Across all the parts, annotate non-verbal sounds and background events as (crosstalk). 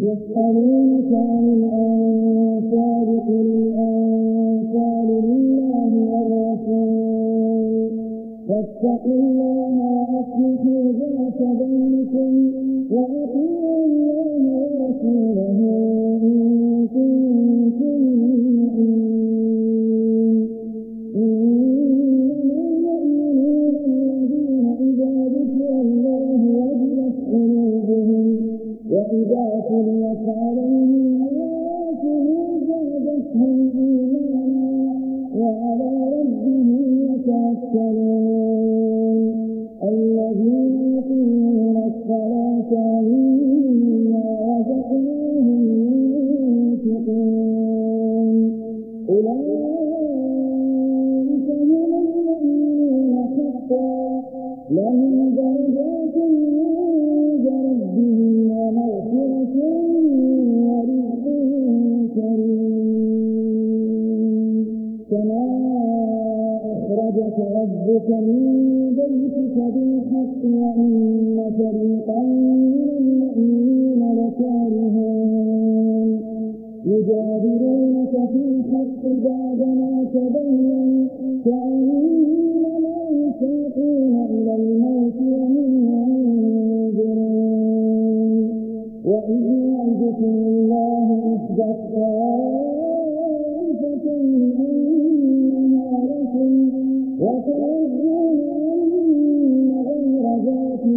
يسألونك عن الأنفال قل الأنفال لله والرسول. فاتقوا الله وأصلحوا ذات بينكم.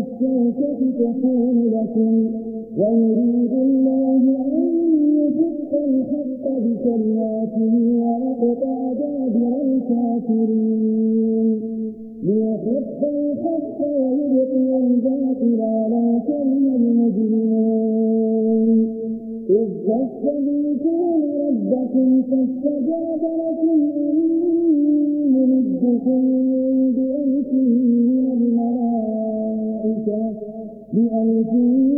الشوكة تكون لكم ويريد الله أن يفق الحق بكلماته ويقطع دابر الكافرين ليحق الحق ويبقي الباطل على كل المجرمين إذ تستغيثون ربكم فاستجاب لكم إني مردكم and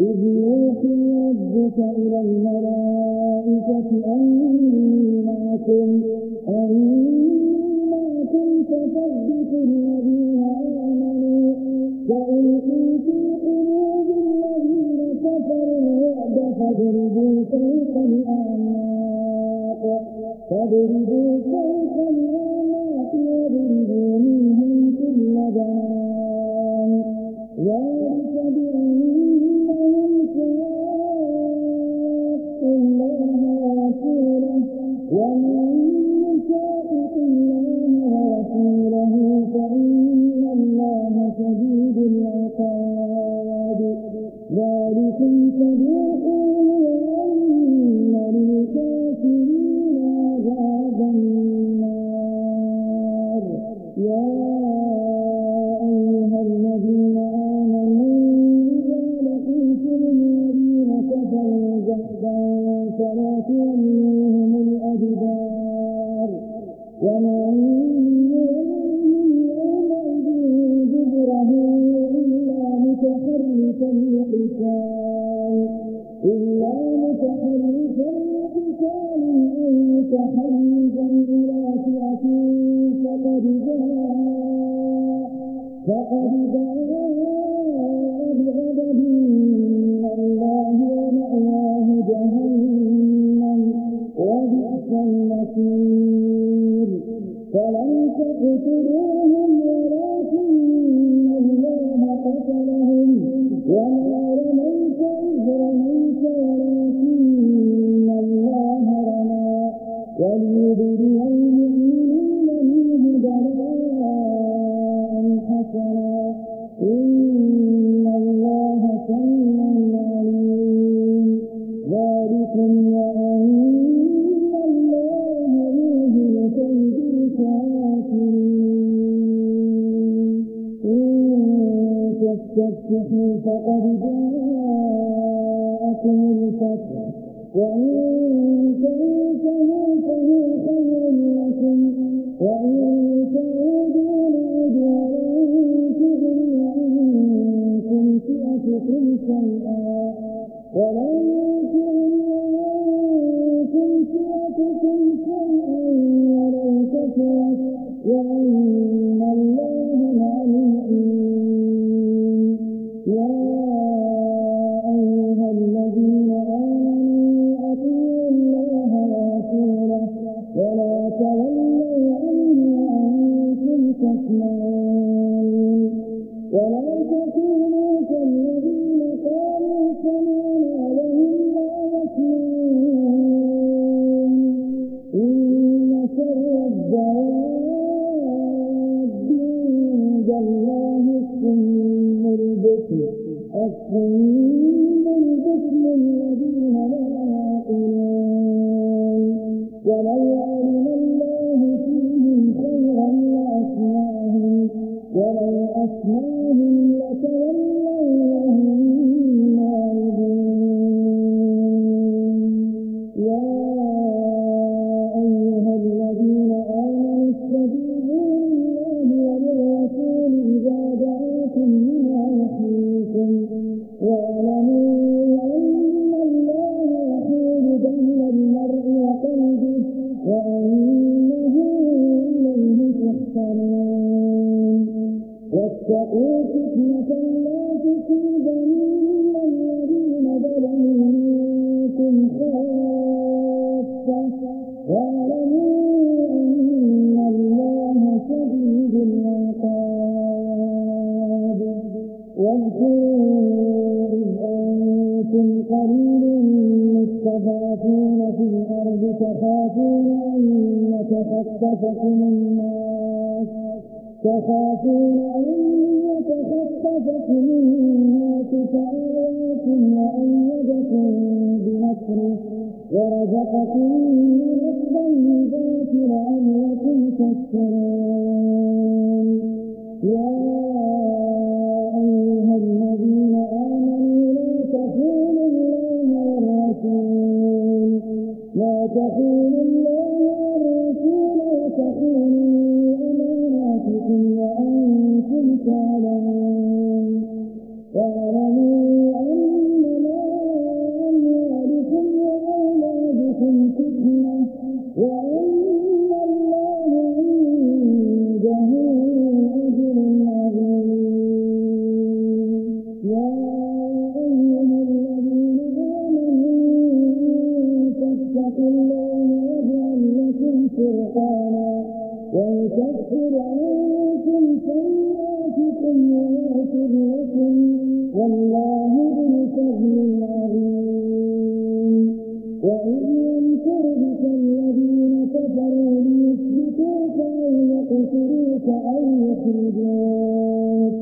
إذ يوحي ربك إلى الملائكة أني معكم أني معكم فثبتوا الذين آمنوا فألقي في قلوب الذين كفروا الرعب فاضربوا فوق الأعناق فاضربوا فوق الأعناق. الذين وتراه Amen. وقوا فتنة لا تصيبن الذين ظلموا منكم واعلموا أن الله شديد العقاب واذكروا إذ أنتم قليل مستضعفين في الأرض تخافون أن الناس تخافون أن أنفق مما تسعيكم وأيدكم بنصره ورزقكم من الطيب والله ذو الفضل العظيم وإذ يمكرك الذين كفروا ليثبتوك أو يقتلوك أو يخرجوك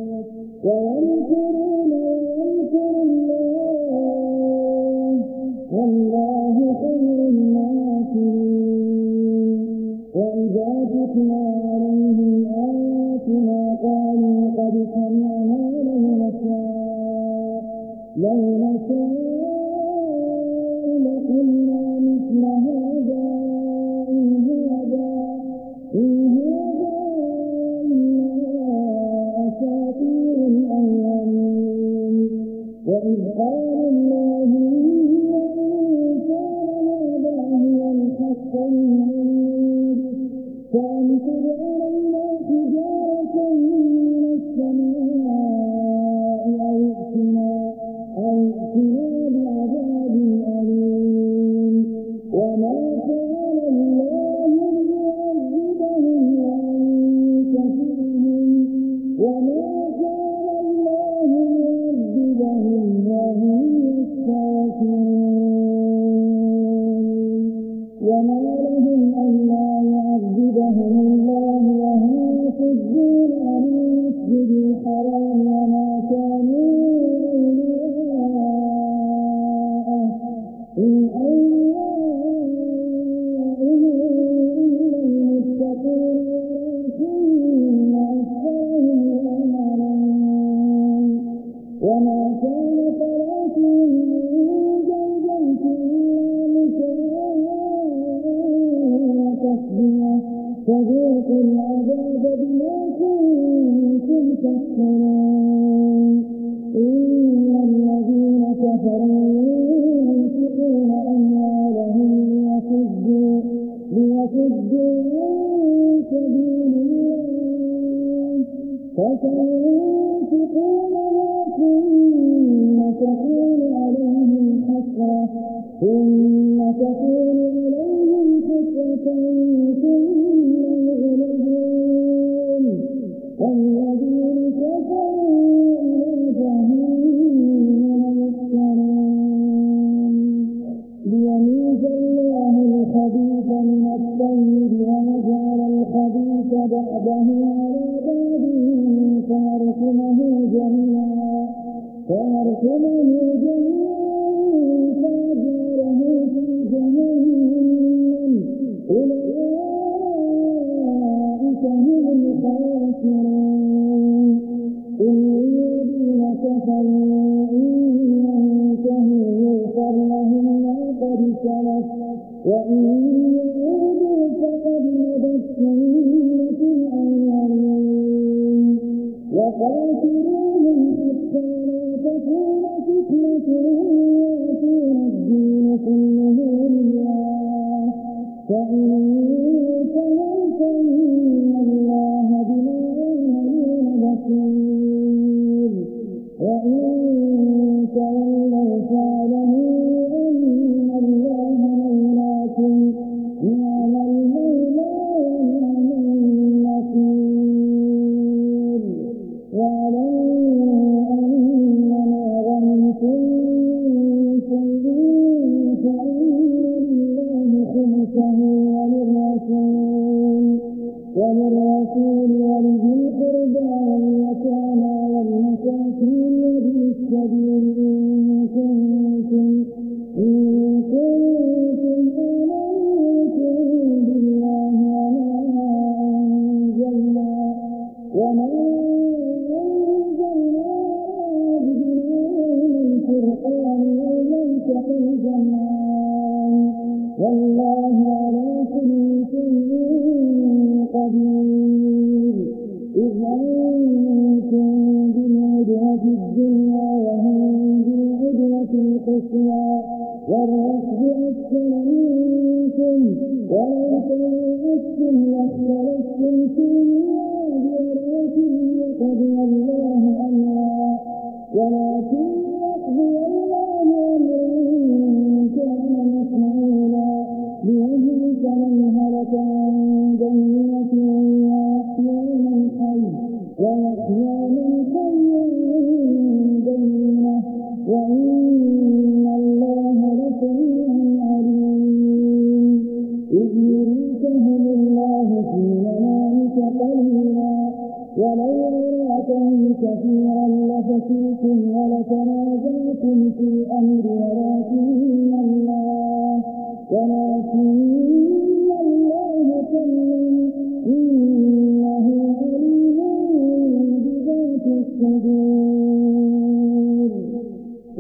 ويركمه جميعا ويركمه Thank you. ولكن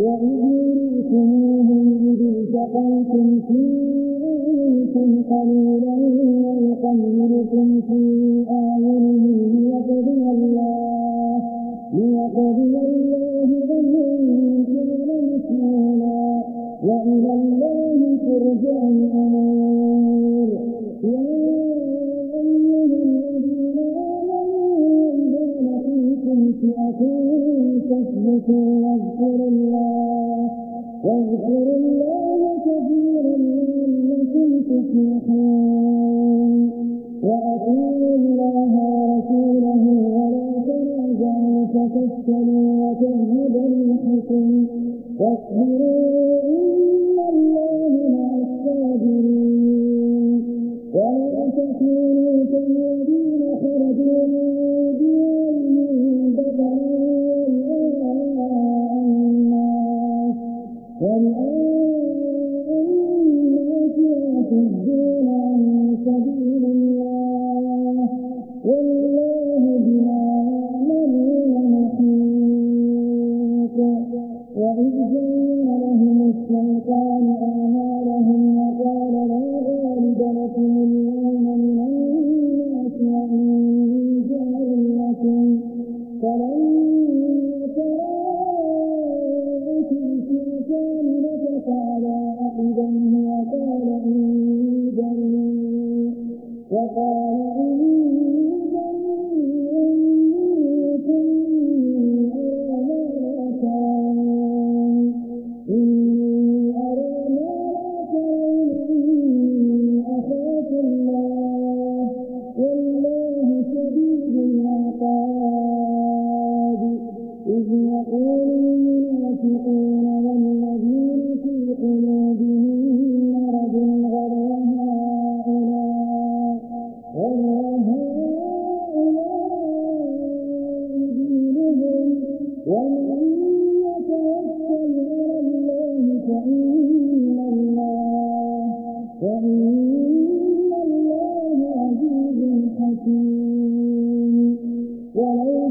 وإذ يريكموهم إذ التقيتم في أعينكم قليلا ويقللكم في أعينهم ليقضي الله ليقضي الله أمرا كان مسؤولا وإن فأخوه تثبتوا واذكروا الله واذكروا الله كثيرا لعلكم تفلحون وأطيعوا الله ورسوله ولا تنازعوا فتفشلوا وتذهب ريحكم واصبروا وقال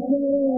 Amen. (laughs)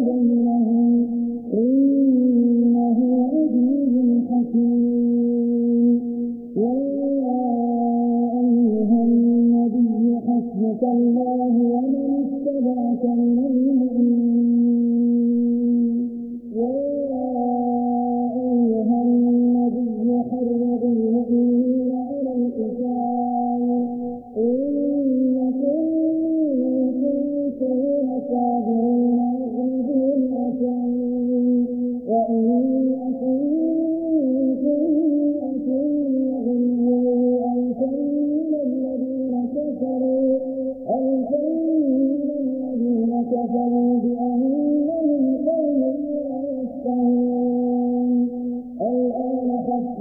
من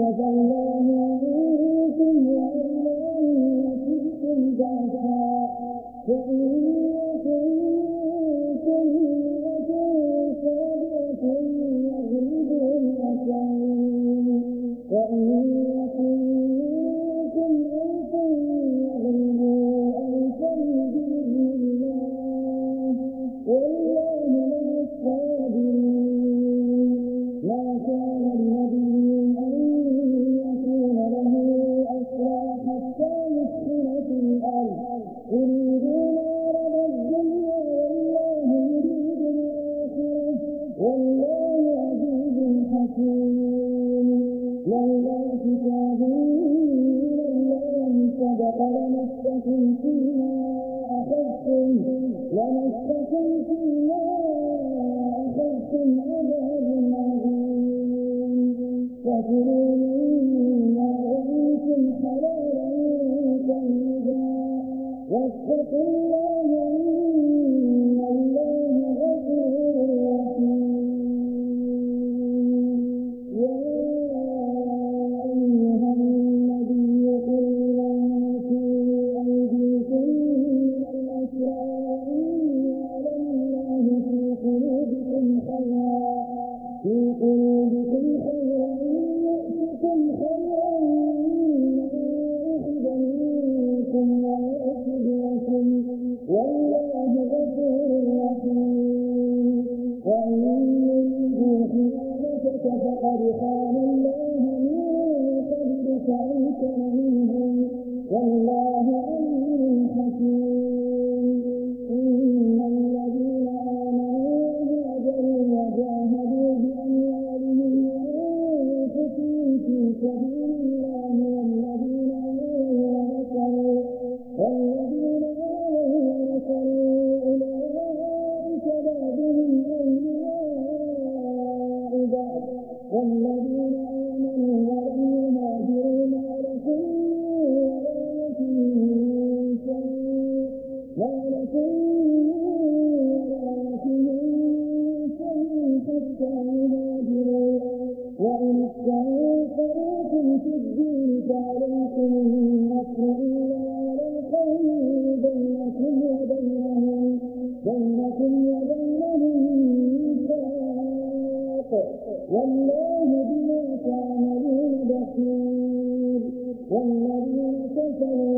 Thank you. لولا كتاب من الله سبق لمسكم ولكم آتهم شيء حتى يهاجروا وإن استنفرتم في الدين فعليكم النصر إلا على القوم بينكم وبينهم بينكم وبينهم ميثاق والله بما تعملون بصير والذين كفروا